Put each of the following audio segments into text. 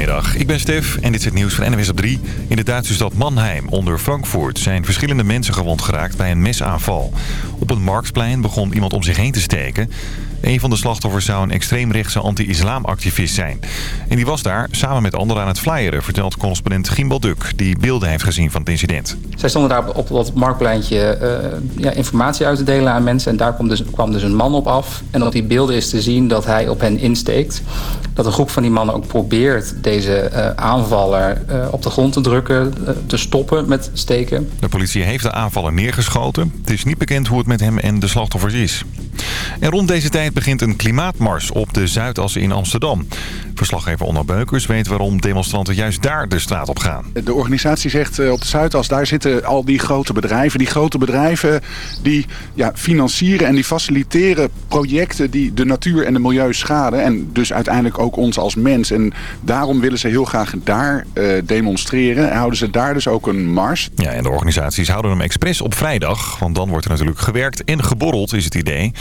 Goedemiddag, ik ben Stef en dit is het nieuws van NWS op 3. In de Duitse stad Mannheim onder Frankfurt zijn verschillende mensen gewond geraakt bij een mesaanval. Op een marktplein begon iemand om zich heen te steken. Een van de slachtoffers zou een extreemrechtse anti-islamactivist zijn. En die was daar samen met anderen aan het flyeren, vertelt correspondent Gimbal Duk... die beelden heeft gezien van het incident. Zij stonden daar op dat marktpleintje uh, ja, informatie uit te delen aan mensen. En daar kwam dus, kwam dus een man op af. En op die beelden is te zien dat hij op hen insteekt. Dat een groep van die mannen ook probeert deze uh, aanvaller uh, op de grond te drukken, te stoppen met steken. De politie heeft de aanvaller neergeschoten. Het is niet bekend hoe het met hem en de slachtoffers is. En rond deze tijd begint een klimaatmars op de Zuidas in Amsterdam. Verslaggever Onno Beukers weet waarom demonstranten juist daar de straat op gaan. De organisatie zegt eh, op de Zuidas, daar zitten al die grote bedrijven. Die grote bedrijven die ja, financieren en die faciliteren projecten die de natuur en de milieu schaden. En dus uiteindelijk ook ons als mens. En daarom willen ze heel graag daar uh, demonstreren. En houden ze daar dus ook een mars. Ja, en de organisaties houden hem expres op vrijdag. Want dan wordt er natuurlijk gewerkt en geborreld, is het idee.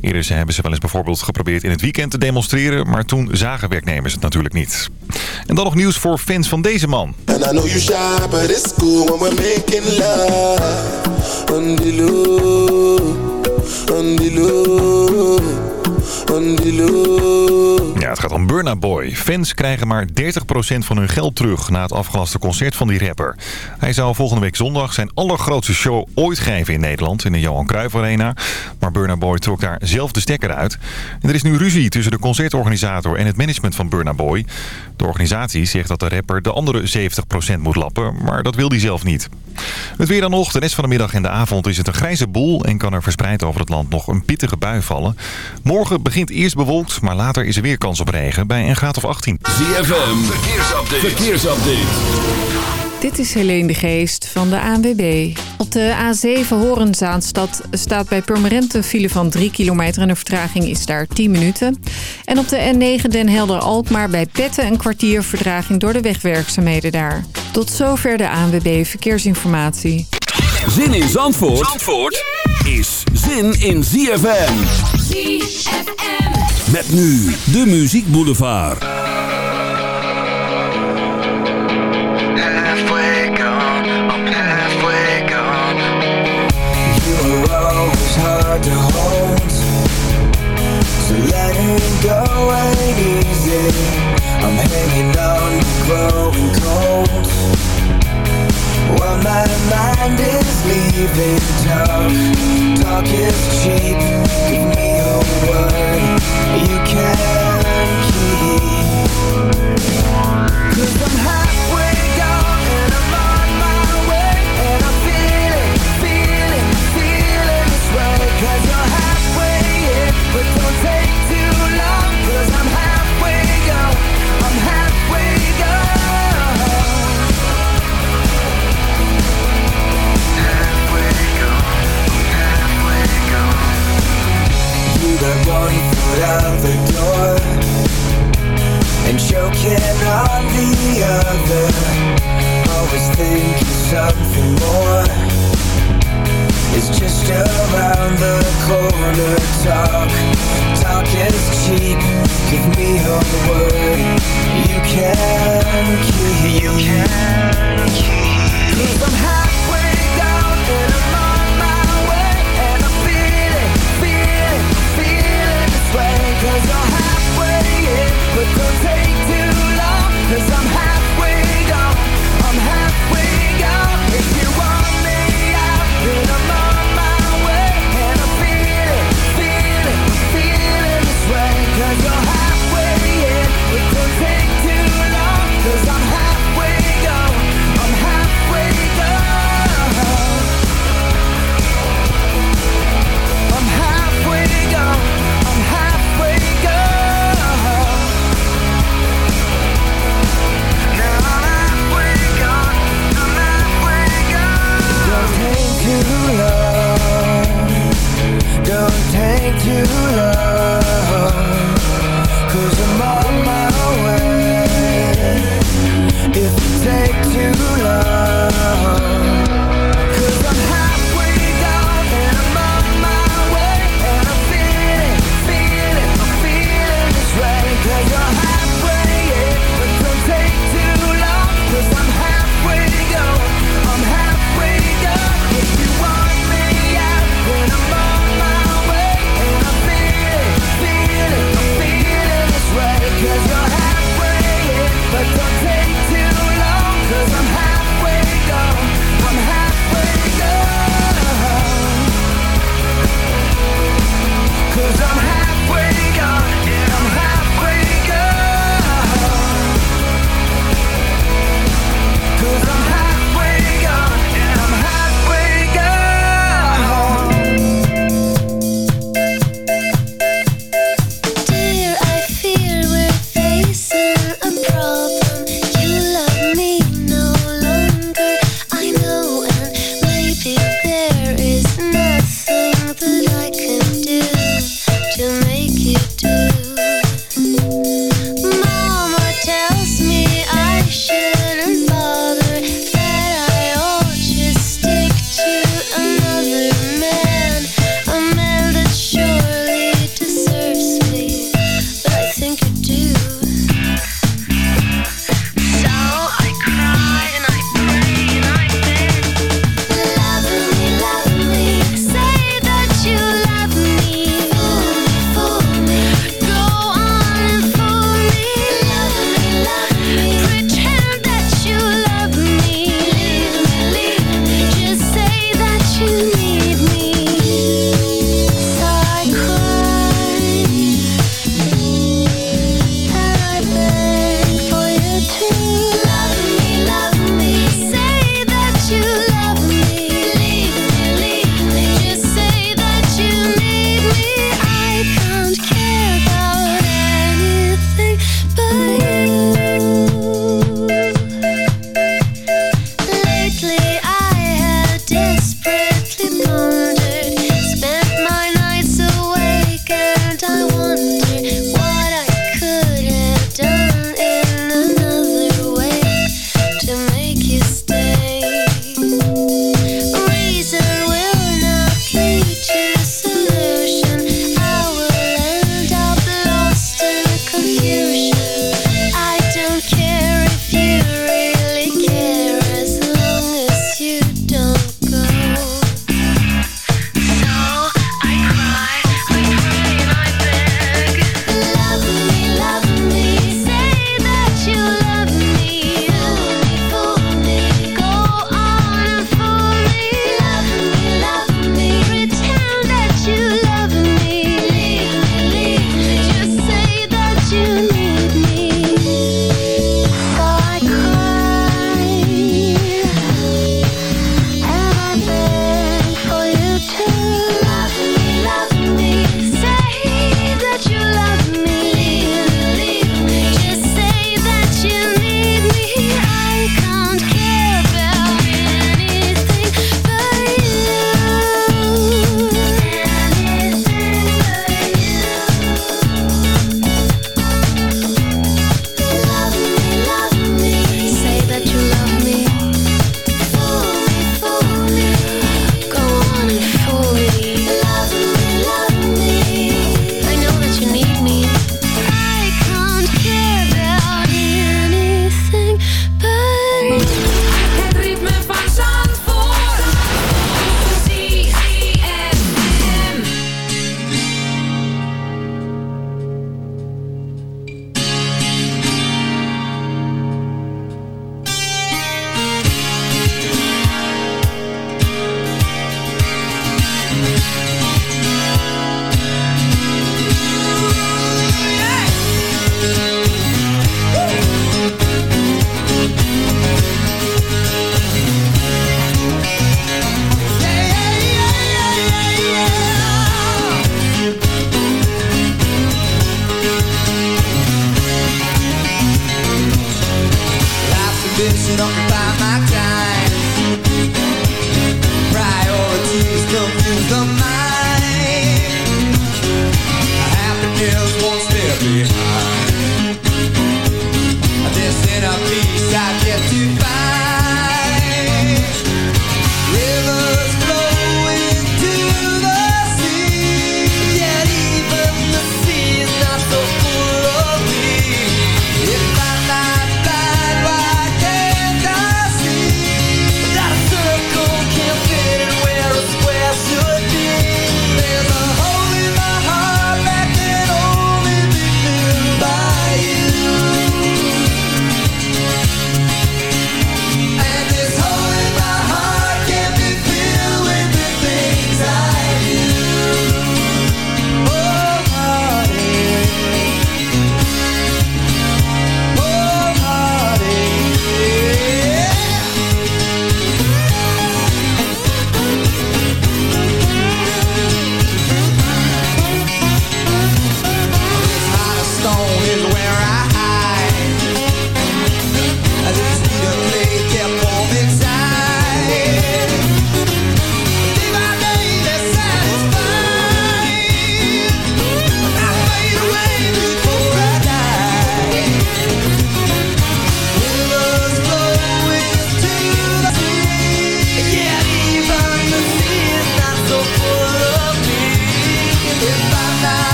Eerder hebben ze wel eens bijvoorbeeld geprobeerd in het weekend te demonstreren. Maar toen zagen werknemers het natuurlijk niet. En dan nog nieuws voor fans van deze man. Ja, het gaat om Burna Boy. Fans krijgen maar 30% van hun geld terug na het afgelaste concert van die rapper. Hij zou volgende week zondag zijn allergrootste show ooit geven in Nederland, in de Johan Cruijff Arena. Maar Burna Boy trok daar zelf de stekker uit. En er is nu ruzie tussen de concertorganisator en het management van Burna Boy. De organisatie zegt dat de rapper de andere 70% moet lappen, maar dat wil hij zelf niet. Het weer dan nog. De rest van de middag en de avond is het een grijze boel en kan er verspreid over het land nog een pittige bui vallen. Morgen begint eerst bewolkt, maar later is er weer kans op regen bij een graad of 18. ZFM, verkeersupdate. verkeersupdate. Dit is Helene de Geest van de ANWB. Op de A7 Horenzaanstad staat bij Purmerend een file van 3 kilometer... en de vertraging is daar 10 minuten. En op de N9 Den Helder-Alkmaar bij Petten een kwartier verdraging... door de wegwerkzaamheden daar. Tot zover de ANWB Verkeersinformatie. Zin in Zandvoort, Zandvoort is zin in ZFM. ZFM. Met nu de Muziek Boulevard. Hard to hold. So go easy. I'm hanging on growing cold. While my mind is leaving talk is cheap Give me a word. You can keep. Cause I'm halfway out the door And choking on the other. Always thinking something more. Is just around the corner. Talk, talk is cheap. Give me a word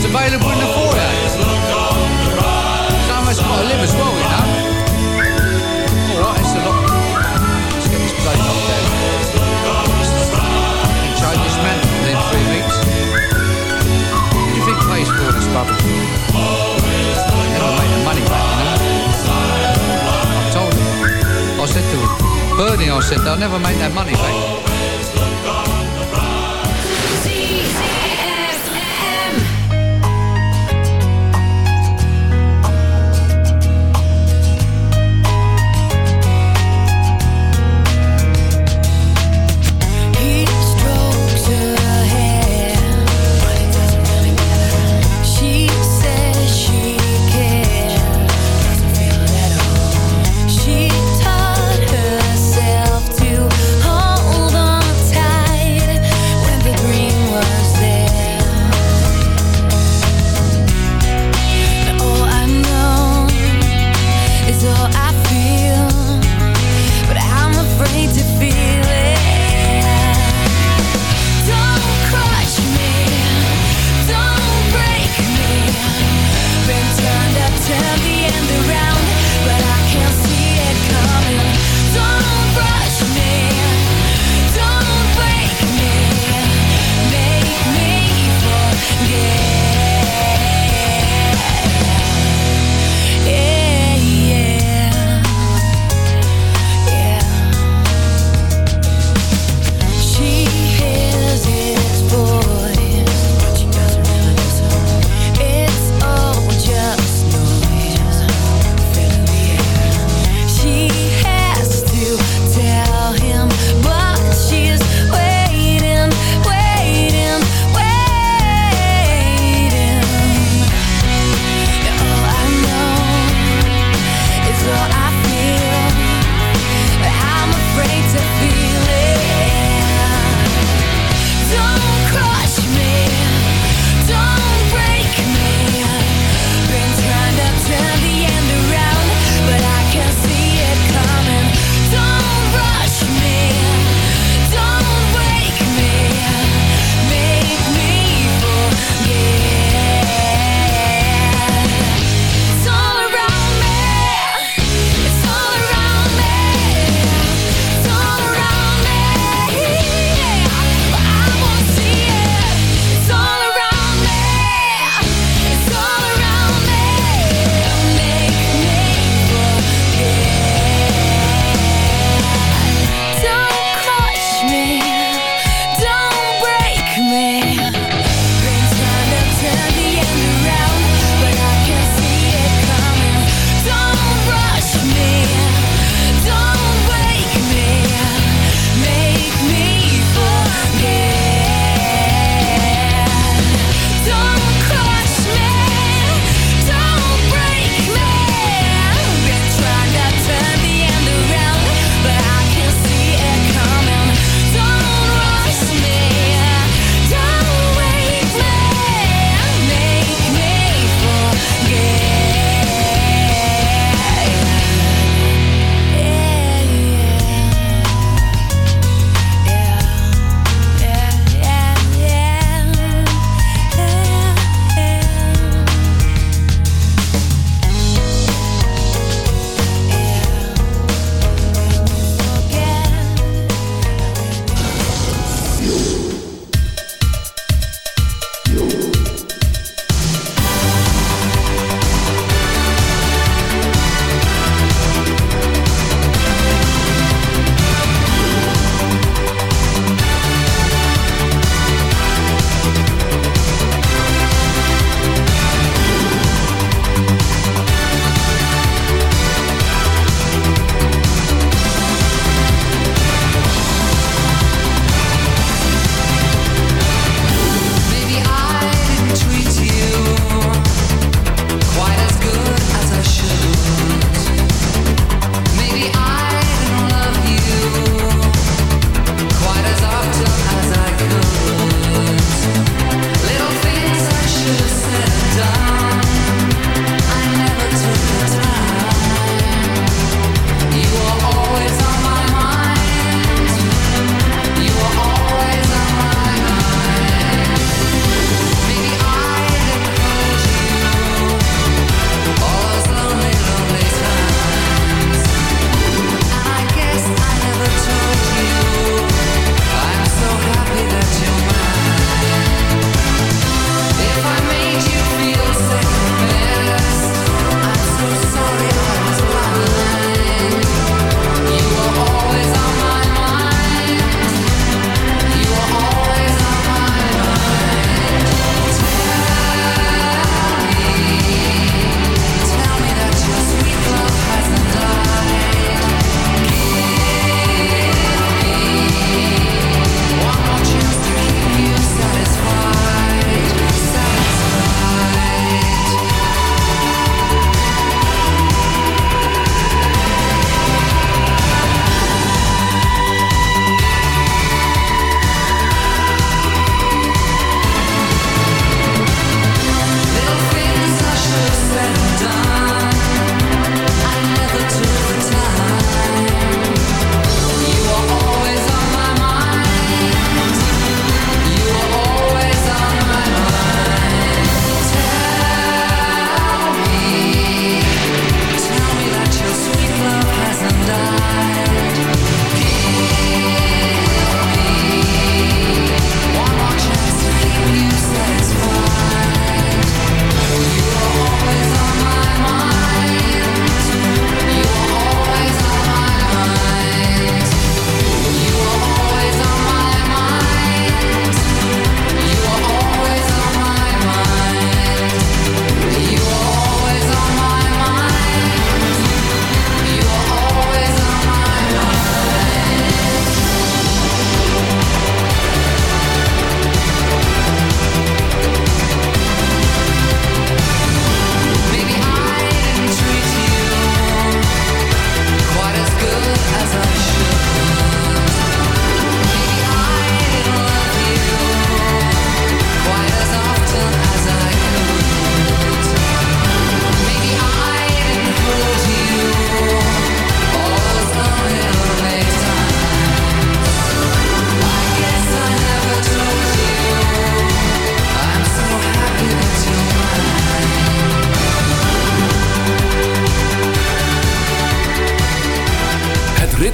Record's available in the foyer. Of us got to live as well, you know. Alright, it's a lot. This man three weeks. You think for all this? Never money back, you know. I told him. I said to him, Bernie, I said, they'll never make that money back.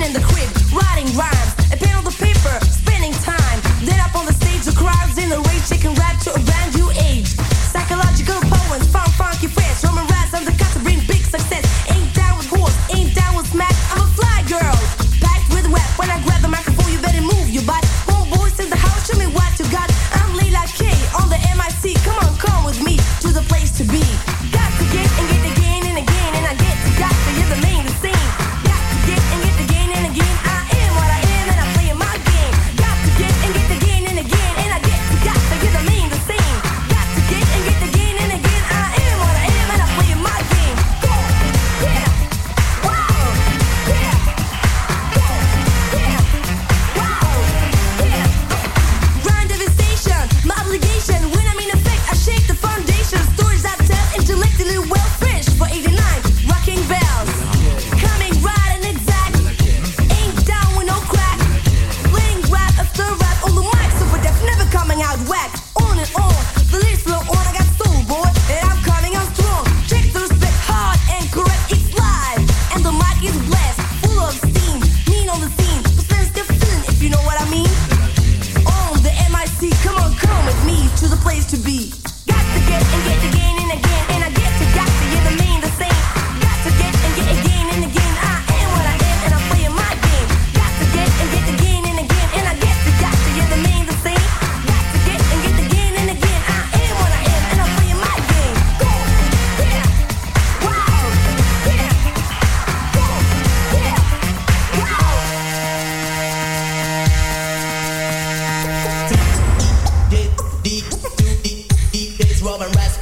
in the crib, writing rhymes, a pen on the paper, spending time. Then up on the stage, the crowds in a rage, shaking rap. drum and rest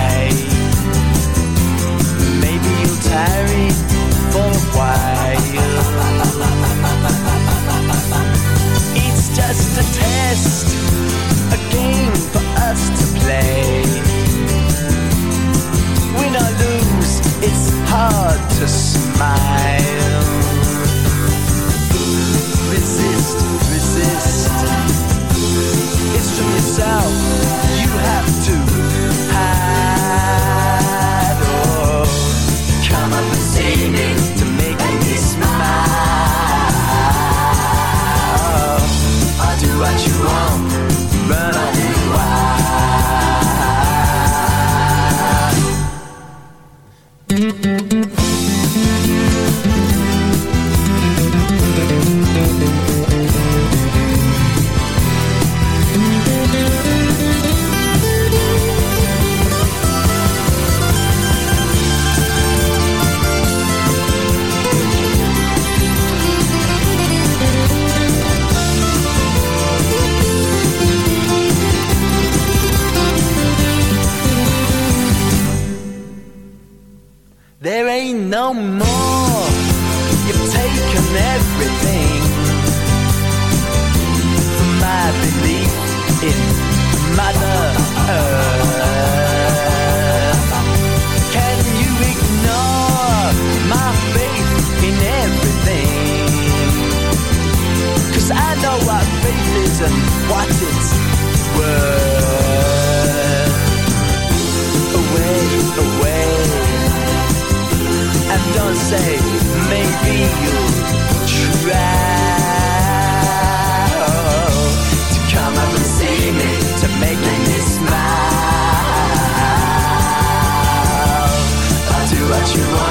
You want,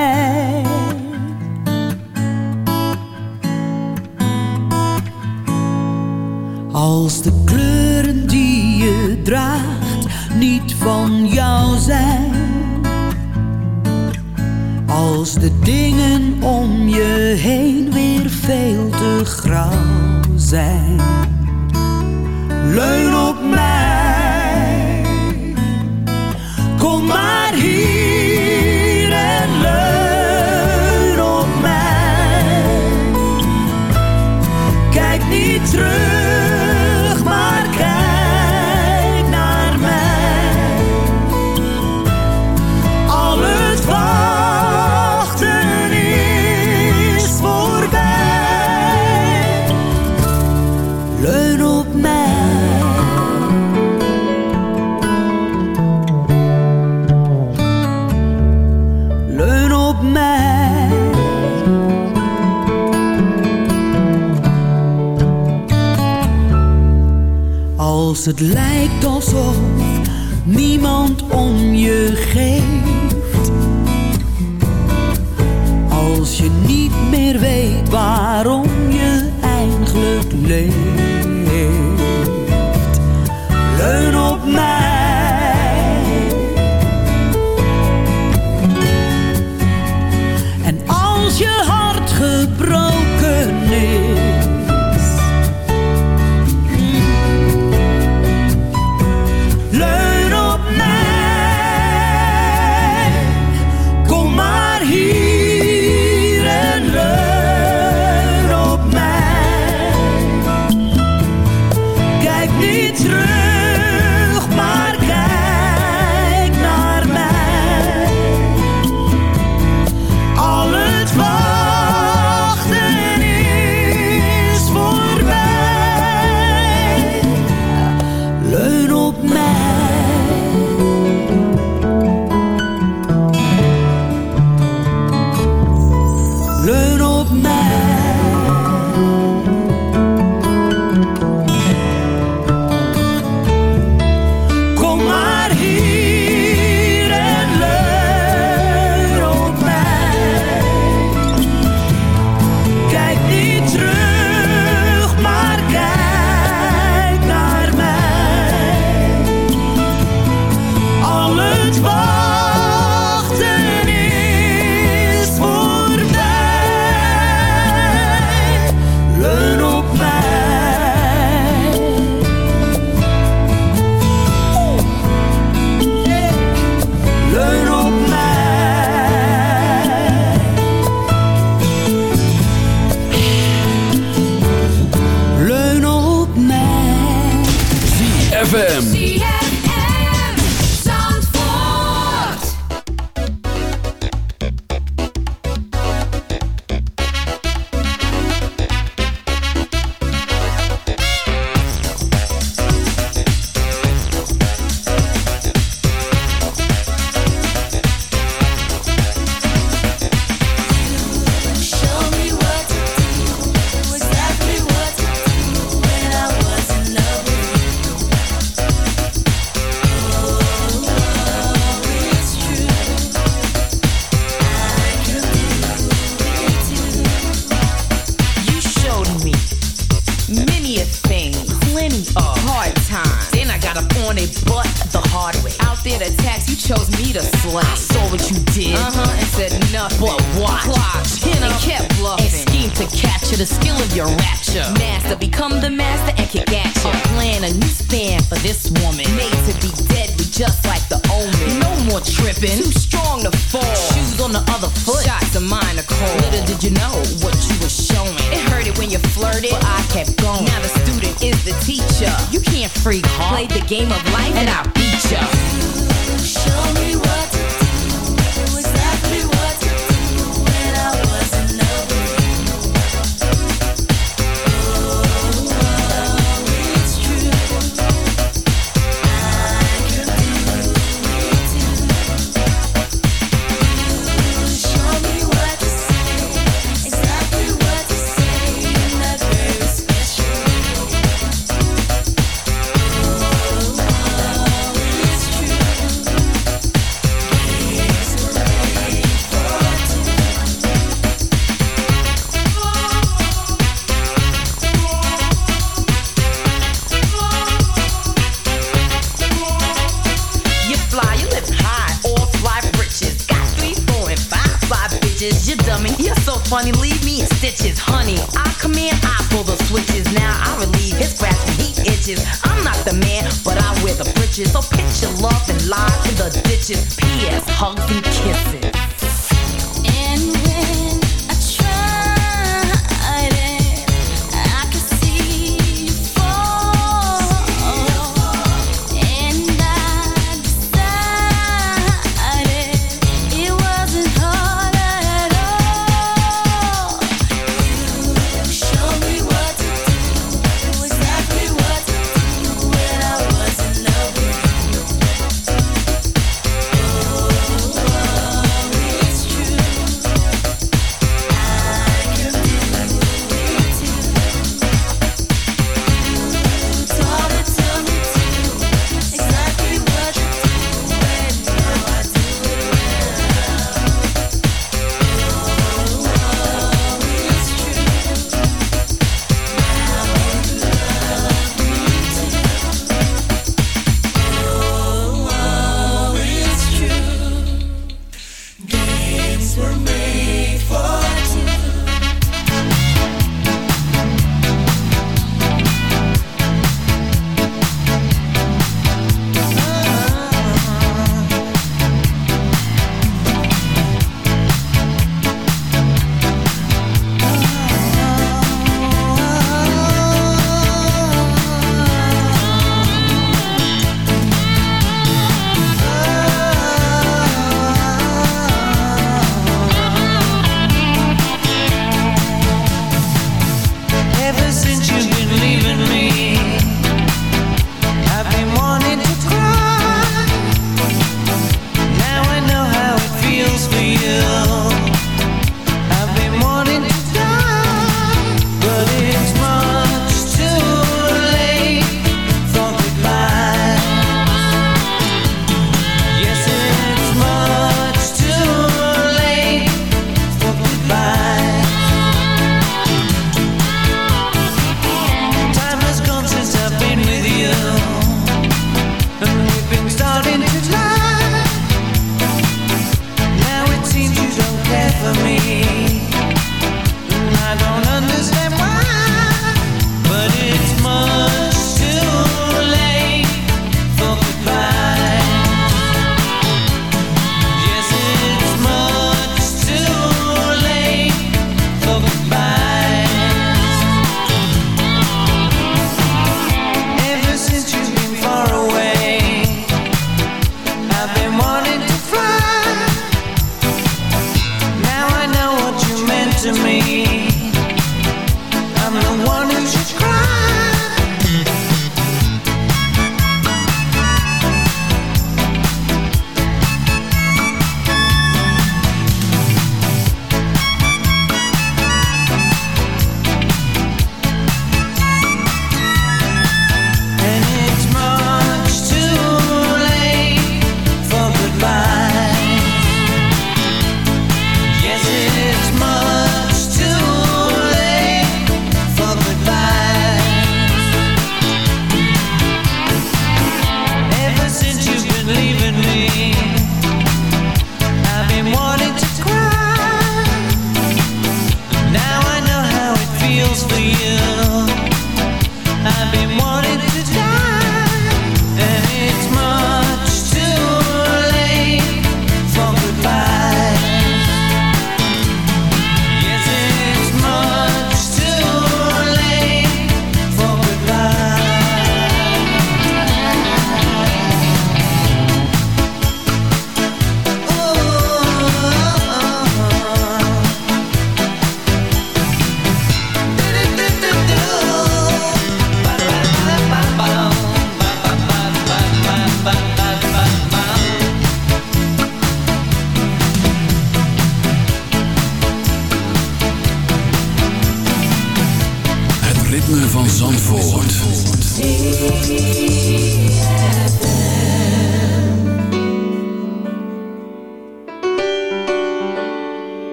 het lijkt alsof niemand om je